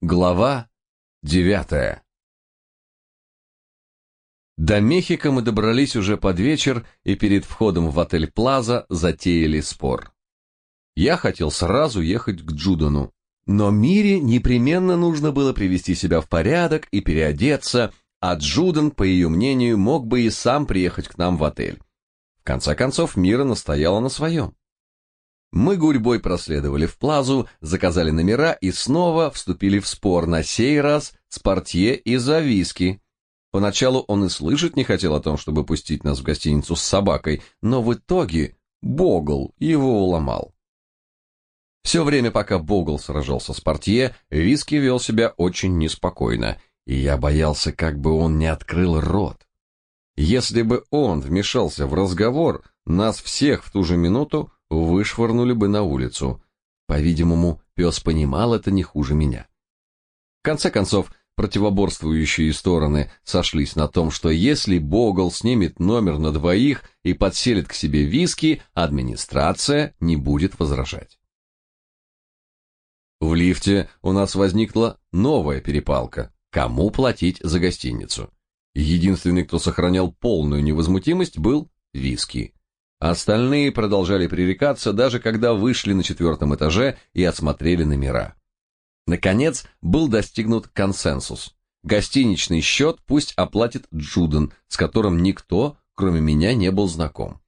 Глава девятая До Мехико мы добрались уже под вечер и перед входом в отель Плаза затеяли спор. Я хотел сразу ехать к Джудану, но Мире непременно нужно было привести себя в порядок и переодеться, а Джудан, по ее мнению, мог бы и сам приехать к нам в отель. В конце концов, Мира настояла на своем. Мы гурьбой проследовали в плазу, заказали номера и снова вступили в спор, на сей раз с портье из-за виски. Поначалу он и слышать не хотел о том, чтобы пустить нас в гостиницу с собакой, но в итоге Богл его уломал. Все время, пока Богл сражался с портье, Виски вел себя очень неспокойно, и я боялся, как бы он не открыл рот. Если бы он вмешался в разговор, нас всех в ту же минуту вышвырнули бы на улицу. По-видимому, пес понимал это не хуже меня. В конце концов, противоборствующие стороны сошлись на том, что если Богл снимет номер на двоих и подселит к себе виски, администрация не будет возражать. В лифте у нас возникла новая перепалка. Кому платить за гостиницу? Единственный, кто сохранял полную невозмутимость, был Виски. Остальные продолжали пререкаться, даже когда вышли на четвертом этаже и осмотрели номера. Наконец, был достигнут консенсус. Гостиничный счет пусть оплатит Джуден, с которым никто, кроме меня, не был знаком.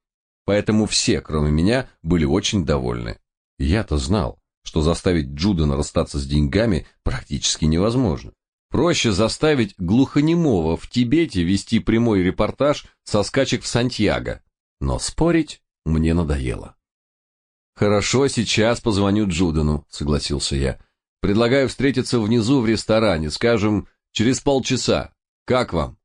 Поэтому все, кроме меня, были очень довольны. Я-то знал, что заставить Джудена расстаться с деньгами практически невозможно. Проще заставить глухонемого в Тибете вести прямой репортаж со скачек в Сантьяго, но спорить мне надоело. Хорошо, сейчас позвоню Джудану, согласился я. Предлагаю встретиться внизу в ресторане, скажем, через полчаса. Как вам?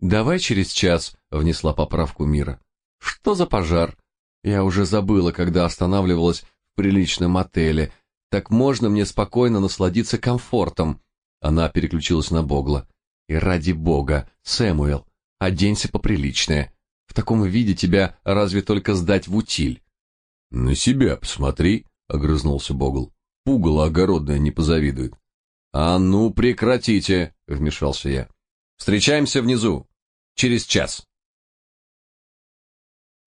Давай через час, внесла поправку Мира. Что за пожар? Я уже забыла, когда останавливалась в приличном отеле. Так можно мне спокойно насладиться комфортом. Она переключилась на Богла. И ради бога, Сэмуэл, оденься поприличнее. В таком виде тебя разве только сдать в утиль. — На себя посмотри, — огрызнулся Богл. — Пугало огородное не позавидует. — А ну, прекратите, — вмешался я. — Встречаемся внизу. Через час.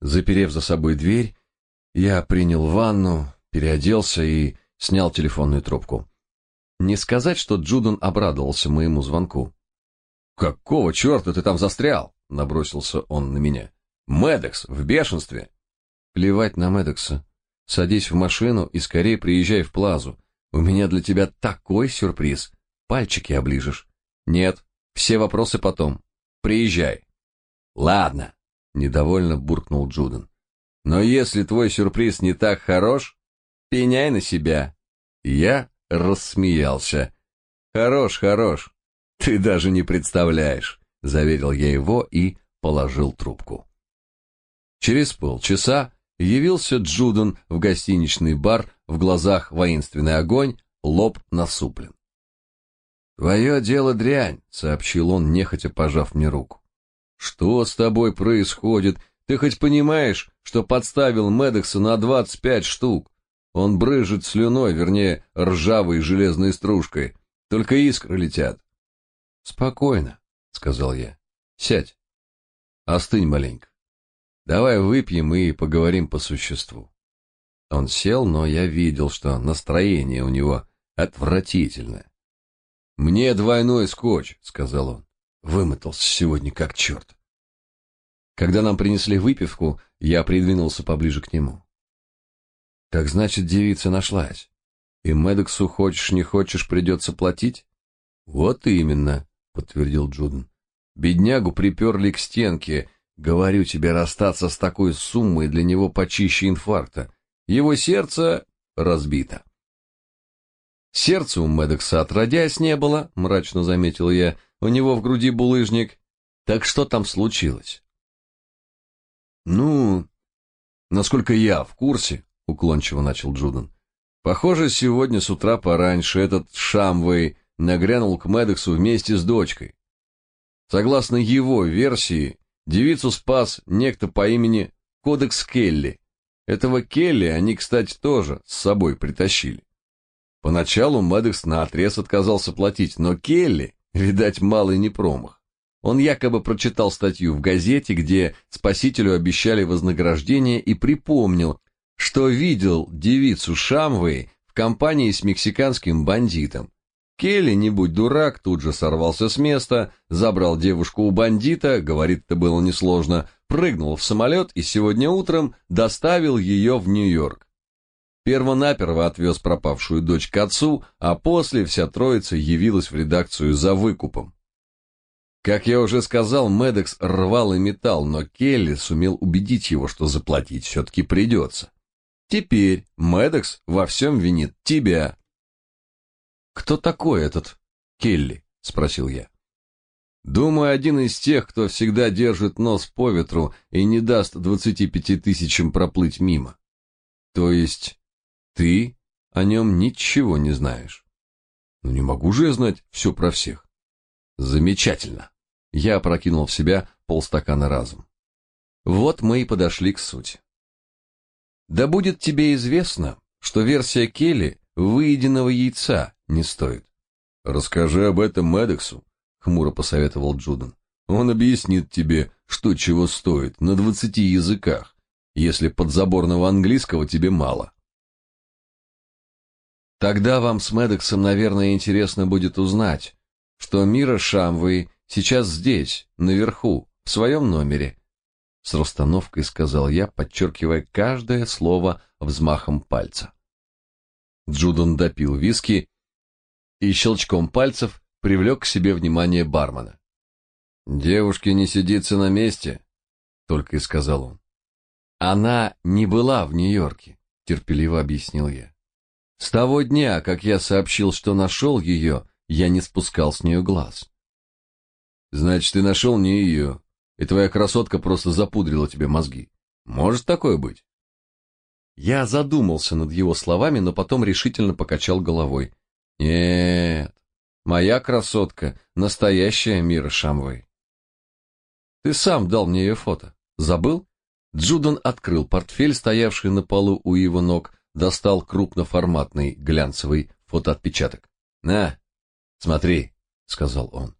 Заперев за собой дверь, я принял ванну, переоделся и снял телефонную трубку. Не сказать, что Джудон обрадовался моему звонку. «Какого черта ты там застрял?» — набросился он на меня. Медекс в бешенстве. Плевать на Медекса. Садись в машину и скорее приезжай в Плазу. У меня для тебя такой сюрприз. Пальчики оближешь. Нет, все вопросы потом. Приезжай. Ладно, недовольно буркнул Джуден. Но если твой сюрприз не так хорош, пеняй на себя. Я рассмеялся. Хорош, хорош. Ты даже не представляешь, заверил я его и положил трубку. Через полчаса явился Джуден в гостиничный бар, в глазах воинственный огонь, лоб насуплен. «Твое дело дрянь», — сообщил он, нехотя пожав мне руку. «Что с тобой происходит? Ты хоть понимаешь, что подставил Медекса на двадцать пять штук? Он брызжет слюной, вернее, ржавой железной стружкой. Только искры летят». «Спокойно», — сказал я. «Сядь. Остынь маленько. Давай выпьем и поговорим по существу. Он сел, но я видел, что настроение у него отвратительное. Мне двойной скотч, сказал он. Вымотался сегодня как черт. Когда нам принесли выпивку, я придвинулся поближе к нему. Так значит, девица нашлась. И Медексу хочешь не хочешь придется платить? Вот именно, подтвердил Джуден. Беднягу приперли к стенке Говорю тебе, расстаться с такой суммой для него почище инфаркта. Его сердце разбито. Сердца у Медекса отродясь не было, мрачно заметил я. У него в груди булыжник. Так что там случилось? Ну, насколько я в курсе, уклончиво начал Джуден. Похоже, сегодня с утра пораньше этот Шамвей нагрянул к Медексу вместе с дочкой. Согласно его версии, Девицу спас некто по имени Кодекс Келли. Этого Келли они, кстати, тоже с собой притащили. Поначалу Медекс наотрез отказался платить, но Келли, видать, малый не промах. Он якобы прочитал статью в газете, где спасителю обещали вознаграждение и припомнил, что видел девицу Шамвей в компании с мексиканским бандитом. Келли, не будь дурак, тут же сорвался с места, забрал девушку у бандита, говорит, это было несложно, прыгнул в самолет и сегодня утром доставил ее в Нью-Йорк. Первонаперво отвез пропавшую дочь к отцу, а после вся троица явилась в редакцию за выкупом. Как я уже сказал, Медекс рвал и металл, но Келли сумел убедить его, что заплатить все-таки придется. Теперь Медекс во всем винит тебя, «Кто такой этот Келли?» — спросил я. «Думаю, один из тех, кто всегда держит нос по ветру и не даст двадцати пяти тысячам проплыть мимо. То есть ты о нем ничего не знаешь?» «Ну не могу же я знать все про всех». «Замечательно!» Я опрокинул в себя полстакана разом. Вот мы и подошли к сути. Да будет тебе известно, что версия Келли выеденного яйца, не стоит. Расскажи об этом Медексу, хмуро посоветовал Джуден. Он объяснит тебе, что чего стоит на двадцати языках, если подзаборного английского тебе мало. Тогда вам с Медексом, наверное, интересно будет узнать, что Мира Шамвей сейчас здесь, наверху, в своем номере. С расстановкой сказал я, подчеркивая каждое слово взмахом пальца. Джудон допил виски и щелчком пальцев привлек к себе внимание бармена. «Девушке не сидится на месте», — только и сказал он. «Она не была в Нью-Йорке», — терпеливо объяснил я. «С того дня, как я сообщил, что нашел ее, я не спускал с нее глаз». «Значит, ты нашел не ее, и твоя красотка просто запудрила тебе мозги. Может такое быть?» Я задумался над его словами, но потом решительно покачал головой. Нет, моя красотка — настоящая Мира Шамвей. Ты сам дал мне ее фото. Забыл? Джудан открыл портфель, стоявший на полу у его ног, достал крупноформатный глянцевый фотоотпечаток. «На, смотри», — сказал он.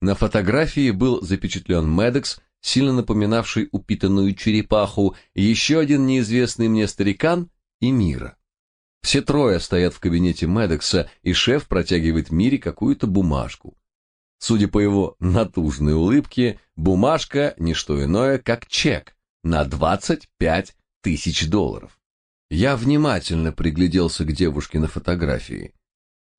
На фотографии был запечатлен Медекс, сильно напоминавший упитанную черепаху, еще один неизвестный мне старикан и Мира. Все трое стоят в кабинете Медекса, и шеф протягивает Мире какую-то бумажку. Судя по его натужной улыбке, бумажка – не что иное, как чек на 25 тысяч долларов. Я внимательно пригляделся к девушке на фотографии.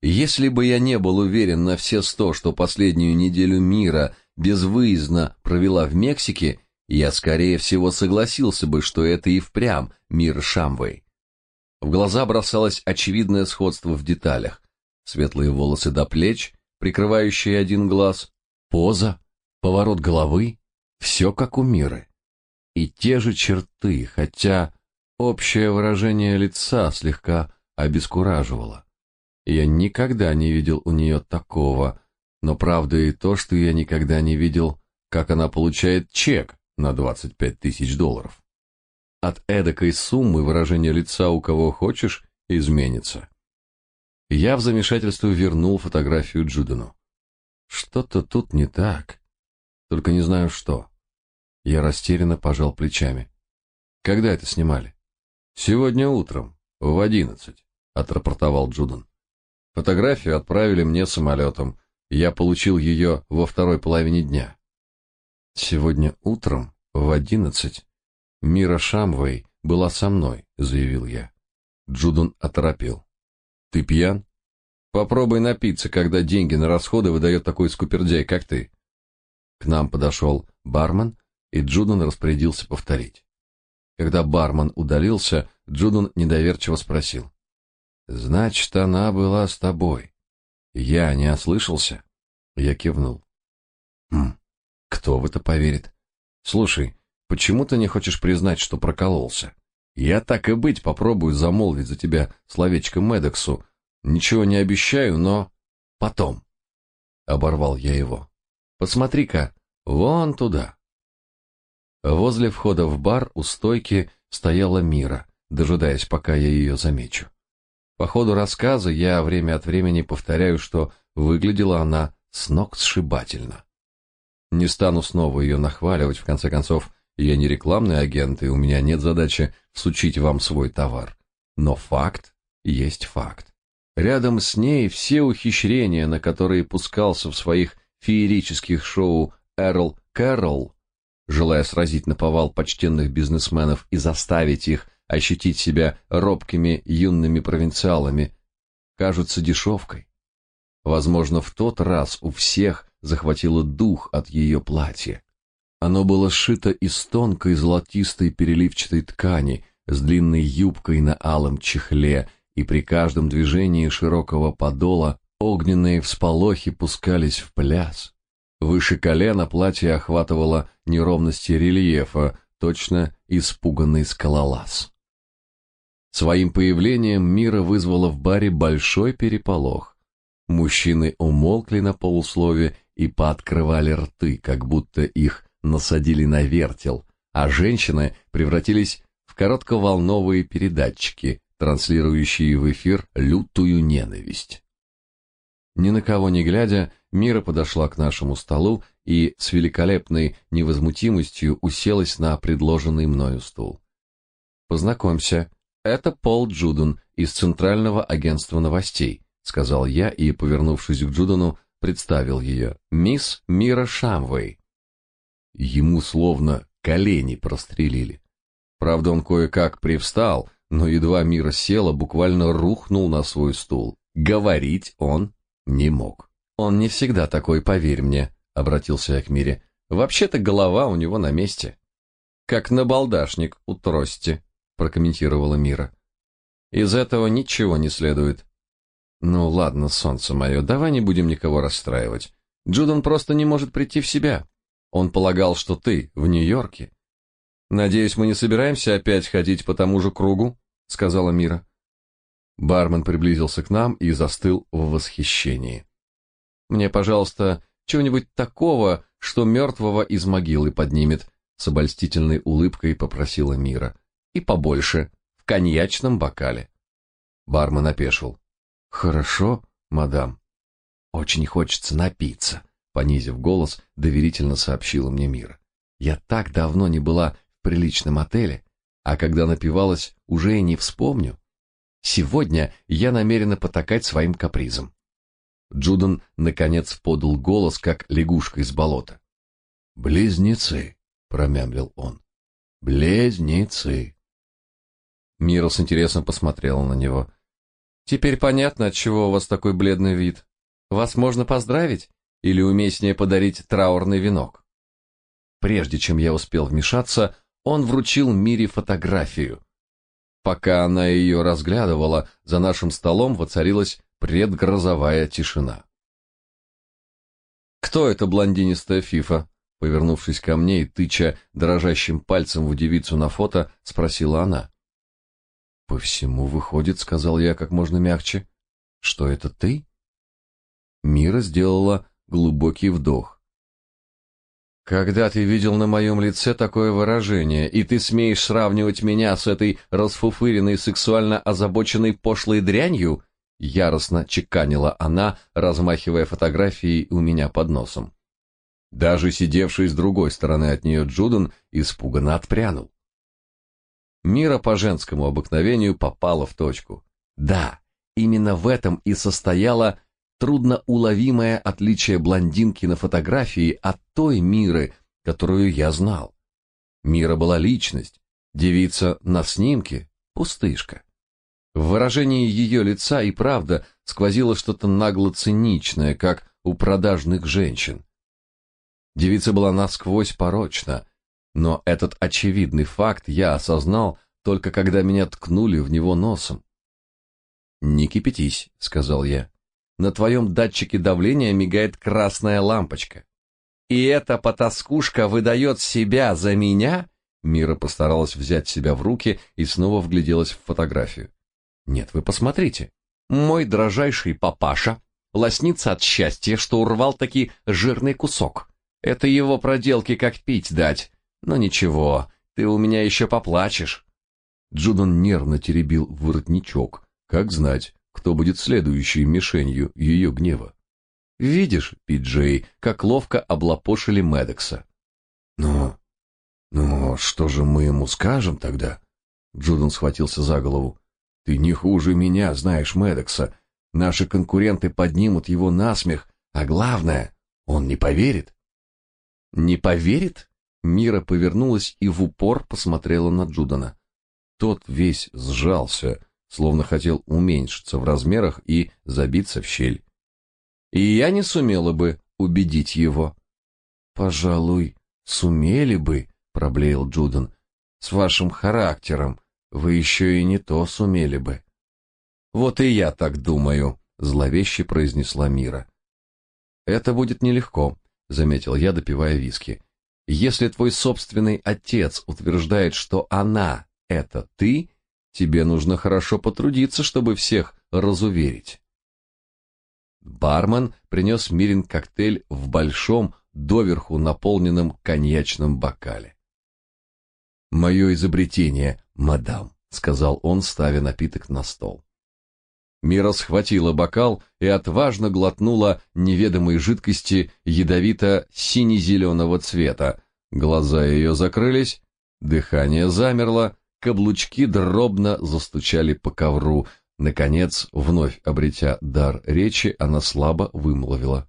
Если бы я не был уверен на все сто, что последнюю неделю мира безвыездно провела в Мексике, я, скорее всего, согласился бы, что это и впрямь мир Шамвей. В глаза бросалось очевидное сходство в деталях. Светлые волосы до плеч, прикрывающие один глаз, поза, поворот головы, все как у Миры. И те же черты, хотя общее выражение лица слегка обескураживало. Я никогда не видел у нее такого, но правда и то, что я никогда не видел, как она получает чек на 25 тысяч долларов. От эдакой суммы выражение лица у кого хочешь изменится. Я в замешательстве вернул фотографию Джудену. Что-то тут не так. Только не знаю что. Я растерянно пожал плечами. Когда это снимали? Сегодня утром, в одиннадцать, отрапортовал Джуден. Фотографию отправили мне самолетом. Я получил ее во второй половине дня. Сегодня утром в одиннадцать Мира Шамвей была со мной, заявил я. Джудун оторопел. Ты пьян? Попробуй напиться, когда деньги на расходы выдает такой скупердяй, как ты. К нам подошел бармен, и Джудун распорядился повторить. Когда бармен удалился, Джудун недоверчиво спросил: "Значит, она была с тобой?" Я не ослышался. Я кивнул. Хм. Кто в это поверит? Слушай, Почему ты не хочешь признать, что прокололся? Я так и быть попробую замолвить за тебя словечко Медексу. Ничего не обещаю, но потом. Оборвал я его. Посмотри-ка, вон туда. Возле входа в бар у стойки стояла Мира, дожидаясь, пока я ее замечу. По ходу рассказа я время от времени повторяю, что выглядела она с ног сшибательно. Не стану снова ее нахваливать, в конце концов, я не рекламный агент, и у меня нет задачи всучить вам свой товар. Но факт есть факт. Рядом с ней все ухищрения, на которые пускался в своих феерических шоу Эрл Кэрролл, желая сразить наповал почтенных бизнесменов и заставить их ощутить себя робкими юными провинциалами, кажутся дешевкой. Возможно, в тот раз у всех захватило дух от ее платья. Оно было сшито из тонкой золотистой переливчатой ткани с длинной юбкой на алом чехле, и при каждом движении широкого подола огненные всполохи пускались в пляс. Выше колена платье охватывало неровности рельефа, точно испуганный скалолаз. Своим появлением Мира вызвала в баре большой переполох. Мужчины умолкли на полуслове и пооткрывали рты, как будто их насадили на вертел, а женщины превратились в коротковолновые передатчики, транслирующие в эфир лютую ненависть. Ни на кого не глядя, Мира подошла к нашему столу и с великолепной невозмутимостью уселась на предложенный мною стул. Познакомься, это Пол Джуден из Центрального агентства новостей, сказал я и, повернувшись к Джудену, представил ее. Мисс Мира Шамвей. Ему словно колени прострелили. Правда, он кое-как привстал, но едва Мира села, буквально рухнул на свой стул. Говорить он не мог. Он не всегда такой, поверь мне, обратился я к Мире. Вообще-то голова у него на месте. Как набалдашник у трости, прокомментировала Мира. Из этого ничего не следует. Ну ладно, солнце мое, давай не будем никого расстраивать. Джудон просто не может прийти в себя. Он полагал, что ты в Нью-Йорке. Надеюсь, мы не собираемся опять ходить по тому же кругу, сказала Мира. Бармен приблизился к нам и застыл в восхищении. Мне, пожалуйста, чего-нибудь такого, что мертвого из могилы поднимет, с обольстительной улыбкой попросила Мира. И побольше, в коньячном бокале. Бармен опешил. Хорошо, мадам. Очень хочется напиться, понизив голос, доверительно сообщила мне Мира. Я так давно не была в приличном отеле, а когда напивалась, уже и не вспомню. Сегодня я намерена потакать своим капризом. Джуден наконец подал голос, как лягушка из болота. Близнецы, промямлил он. Близнецы. Мира с интересом посмотрела на него. Теперь понятно, от чего у вас такой бледный вид. Вас можно поздравить или уместнее подарить траурный венок. Прежде чем я успел вмешаться, он вручил Мире фотографию. Пока она ее разглядывала, за нашим столом воцарилась предгрозовая тишина. Кто эта блондинистая фифа? Повернувшись ко мне и тыча дрожащим пальцем в девицу на фото, спросила она. По всему выходит, сказал я как можно мягче, что это ты? Мира сделала глубокий вдох. Когда ты видел на моем лице такое выражение, и ты смеешь сравнивать меня с этой расфуфыренной сексуально озабоченной пошлой дрянью? Яростно чеканила она, размахивая фотографией у меня под носом. Даже сидевший с другой стороны от нее Джуден испуганно отпрянул. Мира по женскому обыкновению попала в точку. Да, именно в этом и состояло трудноуловимое отличие блондинки на фотографии от той Миры, которую я знал. Мира была личность, девица на снимке — пустышка. В выражении ее лица и правда сквозило что-то нагло-циничное, как у продажных женщин. Девица была насквозь порочна, но этот очевидный факт я осознал только когда меня ткнули в него носом. «Не кипятись», — сказал я. «На твоем датчике давления мигает красная лампочка». «И эта потаскушка выдает себя за меня?» Мира постаралась взять себя в руки и снова вгляделась в фотографию. «Нет, вы посмотрите. Мой дрожайший папаша лоснится от счастья, что урвал таки жирный кусок. Это его проделки как пить дать. Но ничего, ты у меня еще поплачешь. Джудан нервно теребил воротничок, Как знать, кто будет следующей мишенью ее гнева. Видишь, Пиджей, как ловко облапошили Медекса. Но, но что же мы ему скажем тогда? Джуден схватился за голову. Ты не хуже меня знаешь Медекса. Наши конкуренты поднимут его на смех, а главное, он не поверит. Не поверит? Мира повернулась и в упор посмотрела на Джудана. Тот весь сжался, словно хотел уменьшиться в размерах и забиться в щель. И я не сумела бы убедить его. Пожалуй, сумели бы, проблеял Джудан. С вашим характером вы еще и не то сумели бы. Вот и я так думаю, зловеще произнесла Мира. Это будет нелегко, заметил я, допивая виски. Если твой собственный отец утверждает, что она это ты, тебе нужно хорошо потрудиться, чтобы всех разуверить. Бармен принес Мирин коктейль в большом, доверху наполненном коньячном бокале. «Мое изобретение, мадам», — сказал он, ставя напиток на стол. Мира схватила бокал и отважно глотнула неведомой жидкости ядовито-сине-зеленого цвета. Глаза ее закрылись, дыхание замерло, каблучки дробно застучали по ковру. Наконец, вновь обретя дар речи, она слабо вымолвила.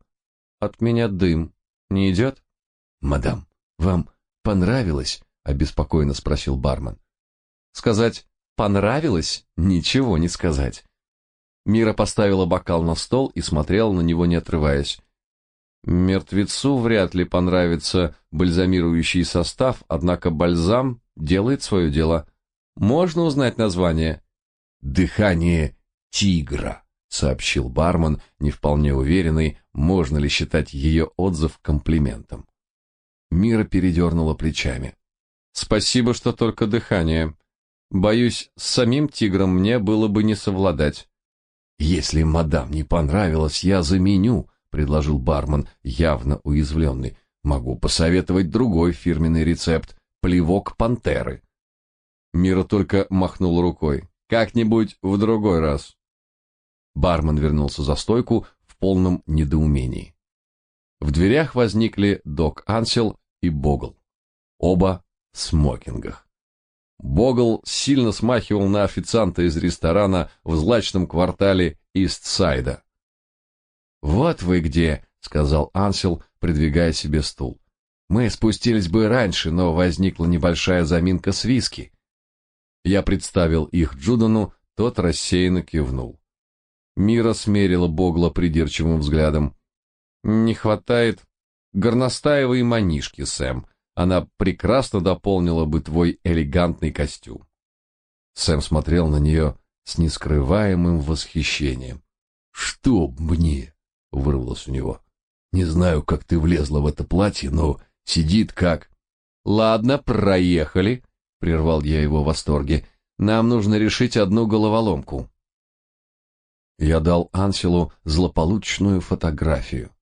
«От меня дым. Не идет?» «Мадам, вам понравилось?» — обеспокоенно спросил бармен. «Сказать «понравилось» — ничего не сказать». Мира поставила бокал на стол и смотрела на него, не отрываясь. Мертвецу вряд ли понравится бальзамирующий состав, однако бальзам делает свое дело. Можно узнать название? Дыхание тигра, сообщил бармен, не вполне уверенный, можно ли считать ее отзыв комплиментом. Мира передернула плечами. Спасибо, что только дыхание. Боюсь, с самим тигром мне было бы не совладать. Если мадам не понравилось, я заменю, предложил бармен, явно уязвленный. Могу посоветовать другой фирменный рецепт плевок пантеры. Мира только махнул рукой. Как-нибудь в другой раз. Бармен вернулся за стойку в полном недоумении. В дверях возникли Док Ансел и Богл. Оба в смокингах. Богл сильно смахивал на официанта из ресторана в злачном квартале Истсайда. «Вот вы где», — сказал Ансел, придвигая себе стул. «Мы спустились бы раньше, но возникла небольшая заминка с виски. Я представил их Джудану, тот рассеянно кивнул. Мира смерила Богла придирчивым взглядом. «Не хватает горностаевой манишки, Сэм. Она прекрасно дополнила бы твой элегантный костюм». Сэм смотрел на нее с нескрываемым восхищением. «Что мне?» — вырвалось у него. «Не знаю, как ты влезла в это платье, но сидит как...» «Ладно, проехали», — прервал я его в восторге. «Нам нужно решить одну головоломку». Я дал Анселу злополучную фотографию.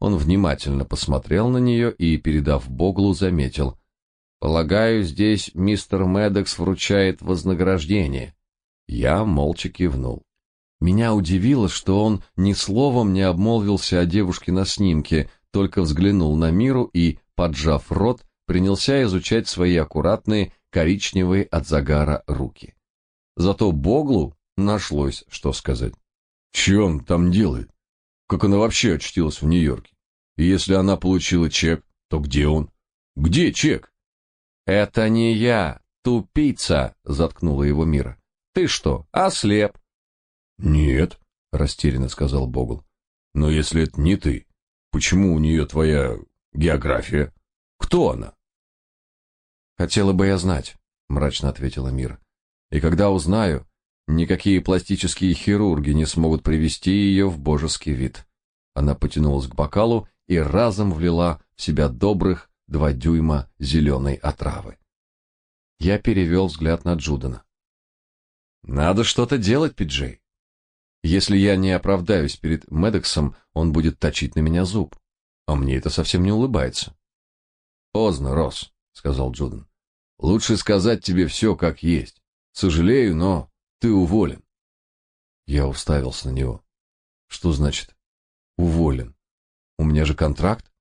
Он внимательно посмотрел на нее и, передав Боглу, заметил. «Полагаю, здесь мистер Медекс вручает вознаграждение». Я молча кивнул. Меня удивило, что он ни словом не обмолвился о девушке на снимке, только взглянул на Миру и, поджав рот, принялся изучать свои аккуратные коричневые от загара руки. Зато Боглу нашлось, что сказать. Че он там делает? Как она вообще очутилась в Нью-Йорке? И если она получила чек, то где он? Где чек? Это не я, тупица, заткнула его Мира. Ты что, ослеп? Нет, растерянно сказал Богл. Но если это не ты, почему у нее твоя география? Кто она? Хотела бы я знать, мрачно ответила Мира. И когда узнаю, никакие пластические хирурги не смогут привести ее в божеский вид. Она потянулась к бокалу и разом влила в себя добрых два дюйма зеленой отравы. Я перевел взгляд на Джудана. Надо что-то делать, Пиджей. Если я не оправдаюсь перед Медексом, он будет точить на меня зуб. А мне это совсем не улыбается. Поздно, Росс, сказал Джудан. Лучше сказать тебе все как есть. Сожалею, но ты уволен. Я уставился на него. Что значит уволен? У меня же контракт.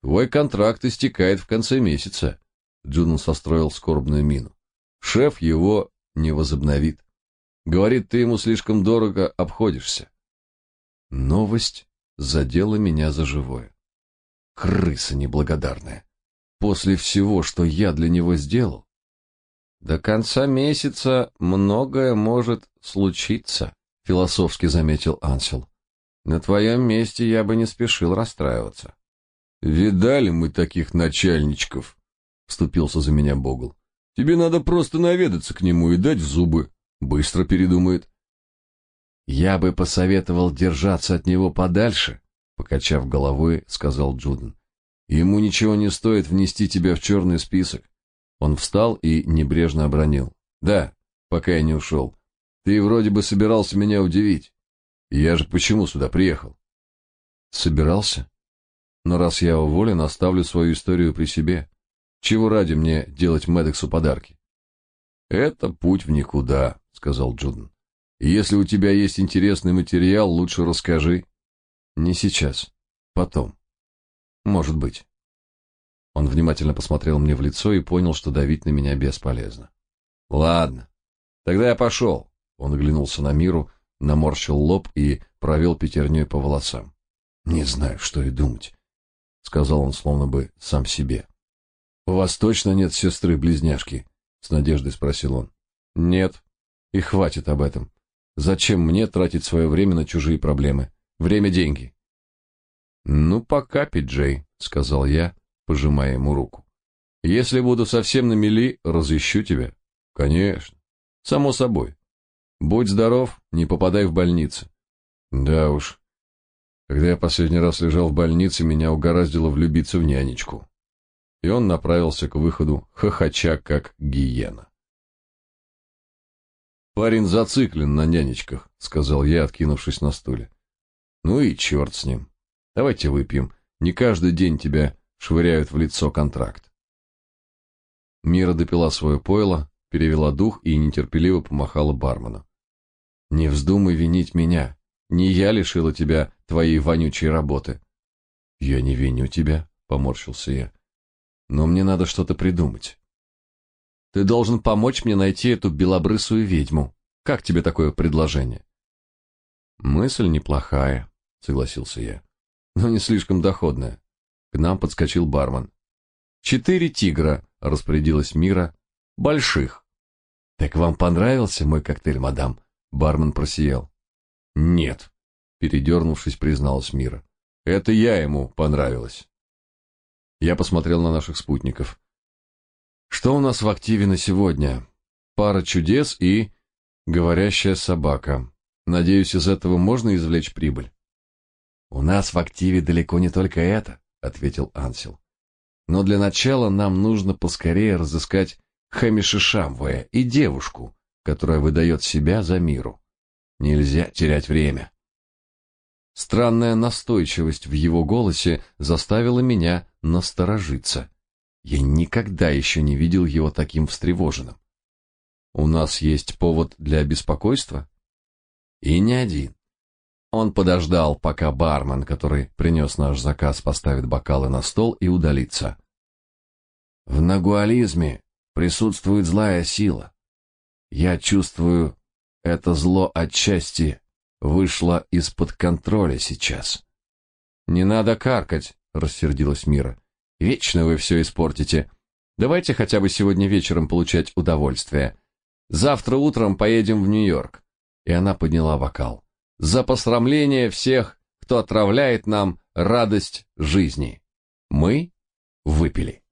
Твой контракт истекает в конце месяца. Джудон состроил скорбную мину. Шеф его не возобновит. Говорит, ты ему слишком дорого обходишься. Новость задела меня за живое. Крыса неблагодарная. После всего, что я для него сделал, до конца месяца многое может случиться, философски заметил Ансел. На твоем месте я бы не спешил расстраиваться. Видали мы таких начальничков, вступился за меня Богл. Тебе надо просто наведаться к нему и дать в зубы. Быстро передумает. Я бы посоветовал держаться от него подальше, покачав головой, сказал Джуден. Ему ничего не стоит внести тебя в черный список. Он встал и небрежно обронил. Да, пока я не ушел. Ты вроде бы собирался меня удивить. Я же почему сюда приехал? Собирался? Но раз я уволен, оставлю свою историю при себе. Чего ради мне делать Медексу подарки? Это путь в никуда, сказал Джуден. Если у тебя есть интересный материал, лучше расскажи. Не сейчас, потом. Может быть. Он внимательно посмотрел мне в лицо и понял, что давить на меня бесполезно. Ладно. Тогда я пошел. Он оглянулся на Миру, наморщил лоб и провел пятерней по волосам. Не знаю, что и думать, сказал он словно бы сам себе. У вас точно нет сестры-близняшки? с надеждой спросил он. Нет. И хватит об этом. Зачем мне тратить свое время на чужие проблемы? Время деньги. Ну, пока, Пиджей, сказал я, пожимая ему руку. Если буду совсем на мели, разыщу тебя. Конечно. Само собой. Будь здоров, не попадай в больницу. Да уж. Когда я последний раз лежал в больнице, меня угораздило влюбиться в нянечку. И он направился к выходу, хохоча как гиена. Парень зациклен на нянечках, сказал я, откинувшись на стуле. Ну и черт с ним. Давайте выпьем. Не каждый день тебя швыряют в лицо контракт. Мира допила свое пойло, перевела дух и нетерпеливо помахала бармену. Не вздумай винить меня. Не я лишила тебя твоей вонючей работы. Я не виню тебя, поморщился я. Но мне надо что-то придумать. Ты должен помочь мне найти эту белобрысую ведьму. Как тебе такое предложение? Мысль неплохая, согласился я. Но не слишком доходная. К нам подскочил бармен. Четыре тигра, распорядилась Мира, больших. Так вам понравился мой коктейль, мадам? Бармен просиял. Нет, передернувшись, призналась Мира. Это я ему понравилась. Я посмотрел на наших спутников. Что у нас в активе на сегодня? Пара чудес и говорящая собака. Надеюсь, из этого можно извлечь прибыль. У нас в активе далеко не только это, ответил Ансел. Но для начала нам нужно поскорее разыскать Хэмиша Шамвая и девушку, которая выдает себя за миру. Нельзя терять время. Странная настойчивость в его голосе заставила меня насторожиться. Я никогда еще не видел его таким встревоженным. У нас есть повод для беспокойства? И не один. Он подождал, пока бармен, который принес наш заказ, поставит бокалы на стол и удалится. В нагуализме присутствует злая сила. Я чувствую, это зло отчасти вышло из-под контроля сейчас. Не надо каркать, рассердилась Мира. Вечно вы все испортите. Давайте хотя бы сегодня вечером получать удовольствие. Завтра утром поедем в Нью-Йорк. И она подняла бокал. За посрамление всех, кто отравляет нам радость жизни. Мы выпили.